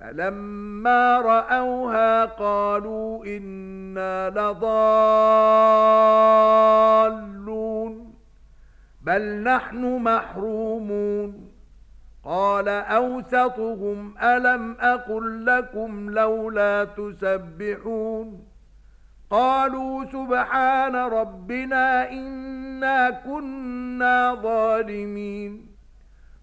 فلما رأوها قالوا إنا لضالون بل نحن محرومون قال أوسطهم ألم أقل لكم لولا تسبحون قالوا سبحان ربنا إنا كنا ظالمين